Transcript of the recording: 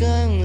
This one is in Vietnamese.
cơn